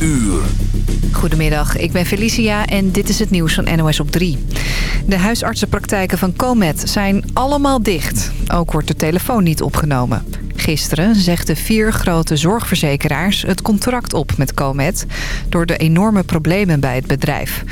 uur. Goedemiddag, ik ben Felicia en dit is het nieuws van NOS op 3. De huisartsenpraktijken van Comet zijn allemaal dicht. Ook wordt de telefoon niet opgenomen. Gisteren zegden vier grote zorgverzekeraars het contract op met Comet... door de enorme problemen bij het bedrijf.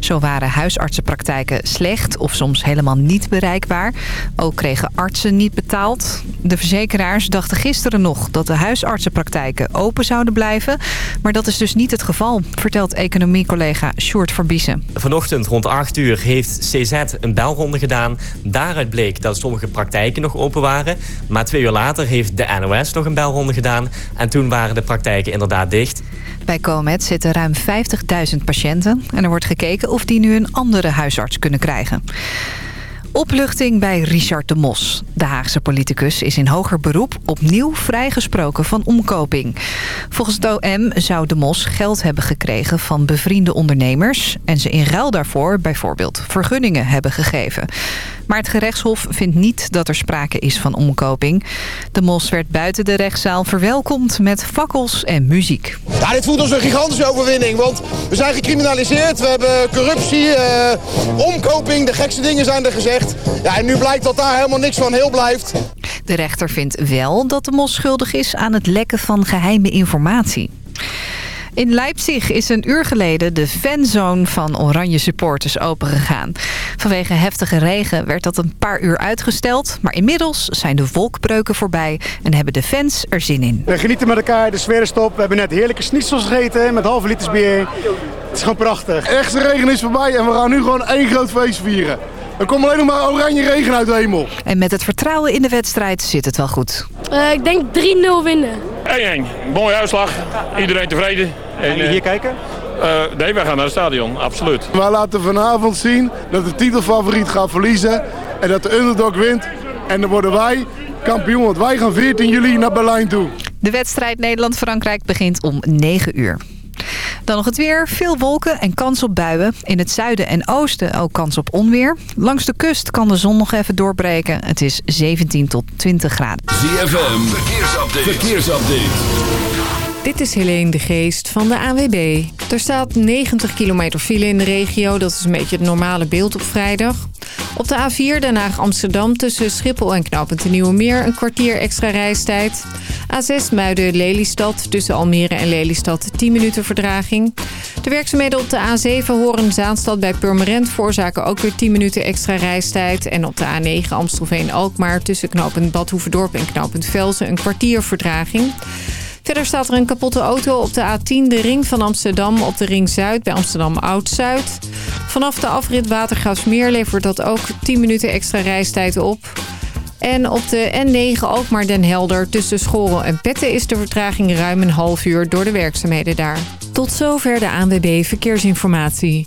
Zo waren huisartsenpraktijken slecht of soms helemaal niet bereikbaar. Ook kregen artsen niet betaald. De verzekeraars dachten gisteren nog dat de huisartsenpraktijken open zouden blijven. Maar dat is dus niet het geval, vertelt economiecollega Sjoerd Verbiesen. Vanochtend rond 8 uur heeft CZ een belronde gedaan. Daaruit bleek dat sommige praktijken nog open waren. Maar twee uur later heeft de NOS nog een belronde gedaan. En toen waren de praktijken inderdaad dicht. Bij Comet zitten ruim 50.000 patiënten. En er wordt gekeken of die nu een andere huisarts kunnen krijgen. Opluchting bij Richard de Mos. De Haagse politicus is in hoger beroep opnieuw vrijgesproken van omkoping. Volgens het OM zou de Mos geld hebben gekregen van bevriende ondernemers... en ze in ruil daarvoor bijvoorbeeld vergunningen hebben gegeven. Maar het gerechtshof vindt niet dat er sprake is van omkoping. De Mos werd buiten de rechtszaal verwelkomd met fakkels en muziek. Dit voelt als een gigantische overwinning, want we zijn gecriminaliseerd. We hebben corruptie, eh, omkoping, de gekste dingen zijn er gezegd. Ja, en nu blijkt dat daar helemaal niks van heel blijft. De rechter vindt wel dat de Mos schuldig is aan het lekken van geheime informatie. In Leipzig is een uur geleden de fanzone van Oranje supporters opengegaan. Vanwege heftige regen werd dat een paar uur uitgesteld. Maar inmiddels zijn de wolkbreuken voorbij en hebben de fans er zin in. We genieten met elkaar, de sfeer is top. We hebben net heerlijke schnitzels gegeten met halve liters bier. Het is gewoon prachtig. Echte regen is voorbij en we gaan nu gewoon één groot feest vieren. Er komt alleen nog maar oranje regen uit de hemel. En met het vertrouwen in de wedstrijd zit het wel goed. Uh, ik denk 3-0 winnen. 1-1. Mooie uitslag. Iedereen tevreden. En jullie hier kijken? Uh, nee, wij gaan naar het stadion, absoluut. Wij laten vanavond zien dat de titelfavoriet gaat verliezen en dat de underdog wint. En dan worden wij kampioen, want wij gaan 14 juli naar Berlijn toe. De wedstrijd Nederland-Frankrijk begint om 9 uur. Dan nog het weer. Veel wolken en kans op buien. In het zuiden en oosten ook kans op onweer. Langs de kust kan de zon nog even doorbreken. Het is 17 tot 20 graden. ZFM, verkeersupdate. verkeersupdate. Dit is Helene de Geest van de ANWB. Er staat 90 kilometer file in de regio. Dat is een beetje het normale beeld op vrijdag. Op de A4 Den Haag-Amsterdam tussen Schiphol en Knoopend de Nieuwe Meer... een kwartier extra reistijd. A6 Muiden-Lelystad tussen Almere en Lelystad 10 minuten verdraging. De werkzaamheden op de A7 Horen-Zaanstad bij Purmerend... veroorzaken ook weer 10 minuten extra reistijd. En op de A9 Amstelveen-Alkmaar tussen Knoopend Badhoevedorp en Knoopend Velzen... een kwartier verdraging. Verder staat er een kapotte auto op de A10, de ring van Amsterdam... op de ring Zuid bij Amsterdam Oud-Zuid. Vanaf de afrit Watergraafsmeer levert dat ook 10 minuten extra reistijd op. En op de N9 Alkmaar Den Helder tussen Schoren en Petten... is de vertraging ruim een half uur door de werkzaamheden daar. Tot zover de ANWB Verkeersinformatie.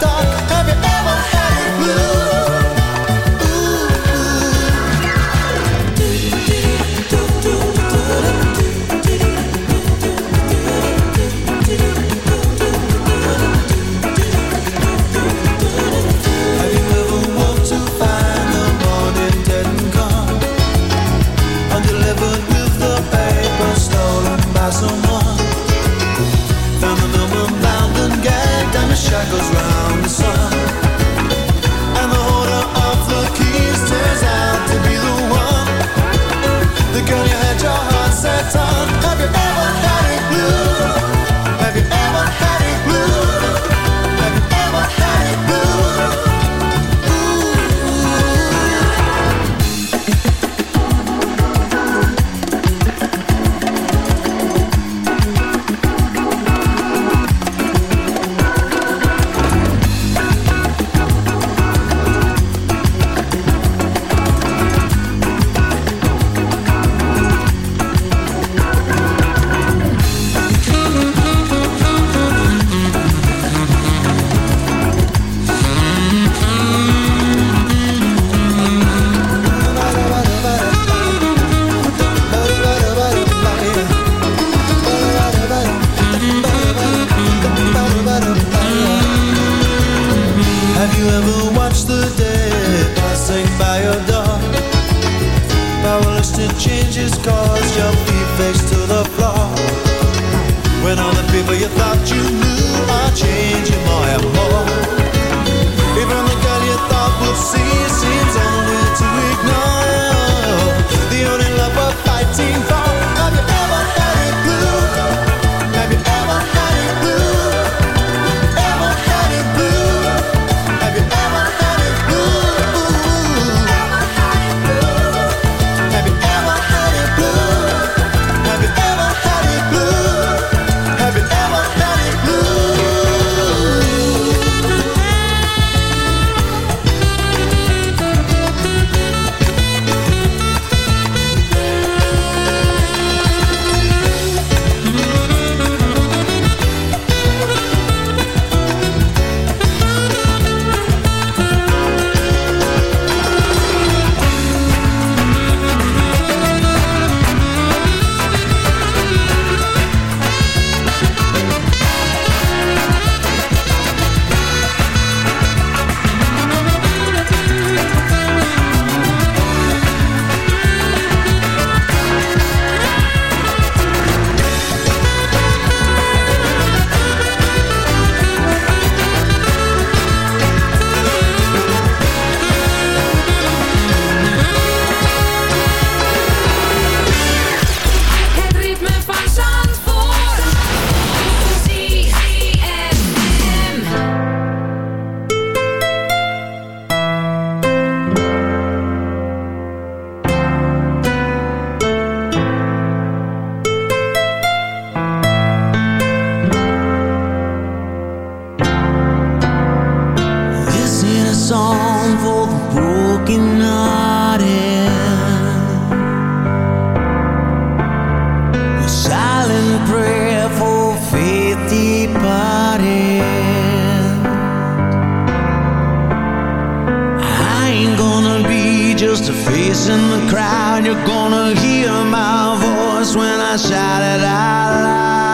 start Just a face in the crowd. You're gonna hear my voice When I shout it out loud.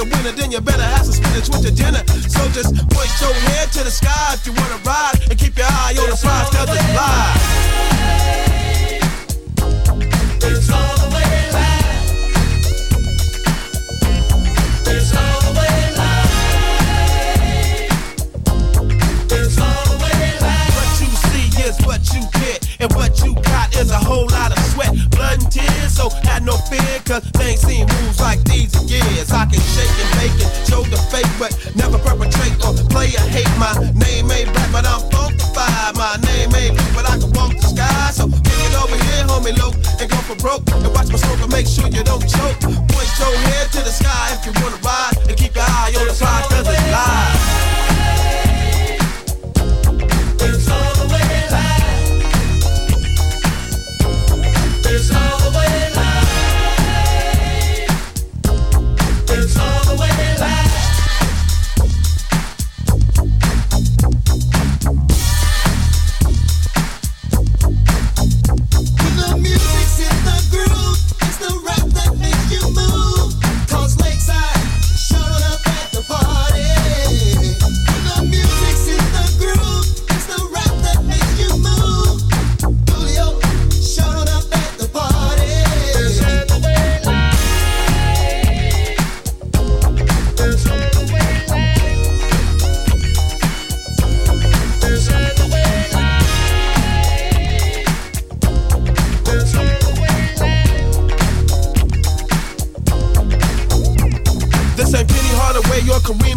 A winner, then you better have some spinach with your dinner. So just point your head to the sky if you wanna ride, and keep your eye on the prize, cause it's live. It's all the way live. It's all the way live. It's all the way live. What you see is what you get, and what you got is a whole lot of sweat, blood and tears. So had no fear, cause they ain't seen but never perpetrate or play a hate. My name ain't black, but I'm funkified. My name ain't blue, but I can walk the sky. So kick it over here, homie, low, and go for broke. And watch my smoke and make sure you don't choke. Point your head to the sky if you wanna ride, and keep your eye on the prize,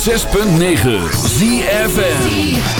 106.9 ZFN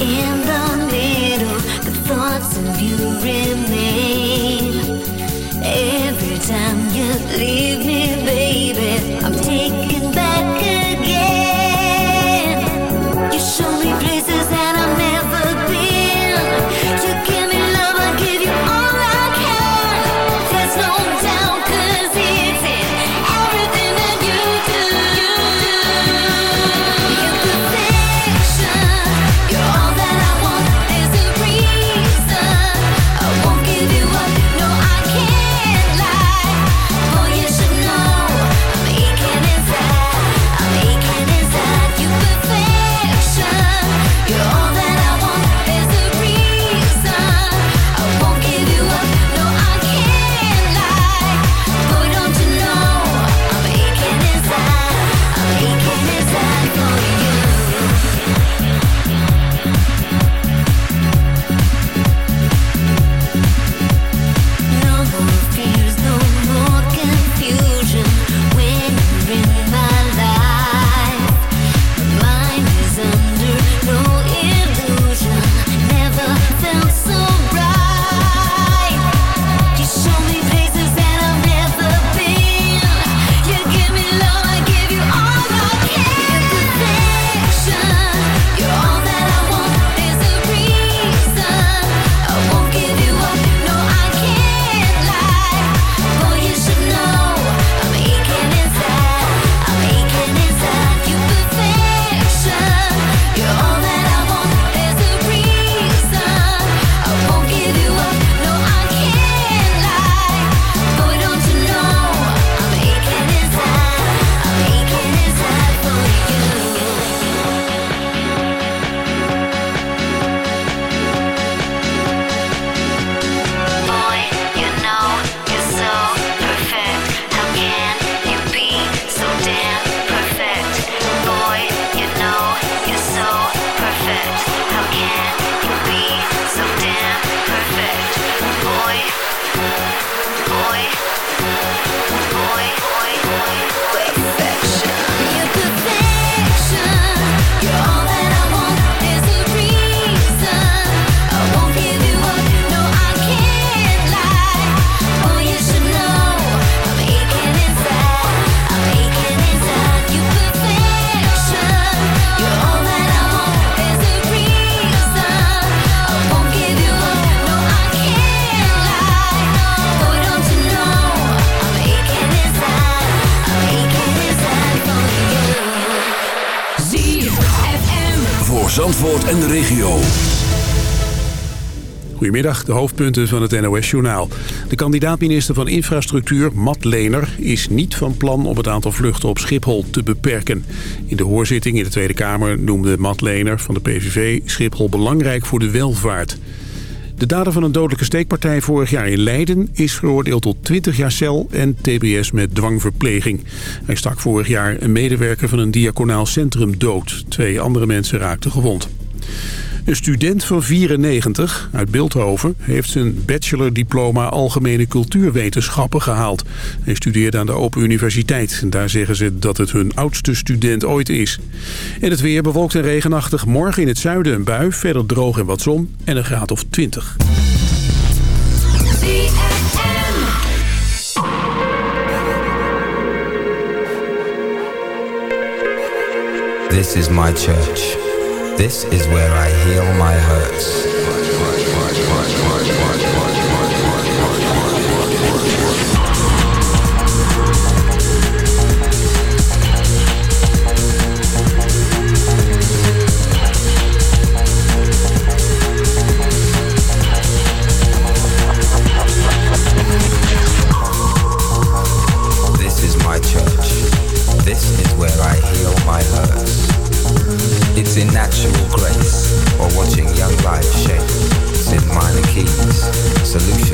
In the middle, the thoughts of you remain. Every time you leave me, baby, Goedemiddag, de hoofdpunten van het NOS-journaal. De kandidaat-minister van Infrastructuur, Matt Lener, is niet van plan om het aantal vluchten op Schiphol te beperken. In de hoorzitting in de Tweede Kamer noemde Matt Lener van de PVV Schiphol belangrijk voor de welvaart. De dader van een dodelijke steekpartij vorig jaar in Leiden is veroordeeld tot 20 jaar cel en tbs met dwangverpleging. Hij stak vorig jaar een medewerker van een diaconaal centrum dood. Twee andere mensen raakten gewond. Een student van 94 uit Beeldhoven heeft zijn bachelordiploma Algemene Cultuurwetenschappen gehaald. Hij studeerde aan de Open Universiteit. Daar zeggen ze dat het hun oudste student ooit is. En het weer bewolkt en regenachtig. Morgen in het zuiden een bui, verder droog en wat zon en een graad of 20. This is my church. This is where I heal my hurts. In natural grace or watching young life shape. In minor keys, solutions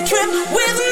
Trip with me.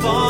fall.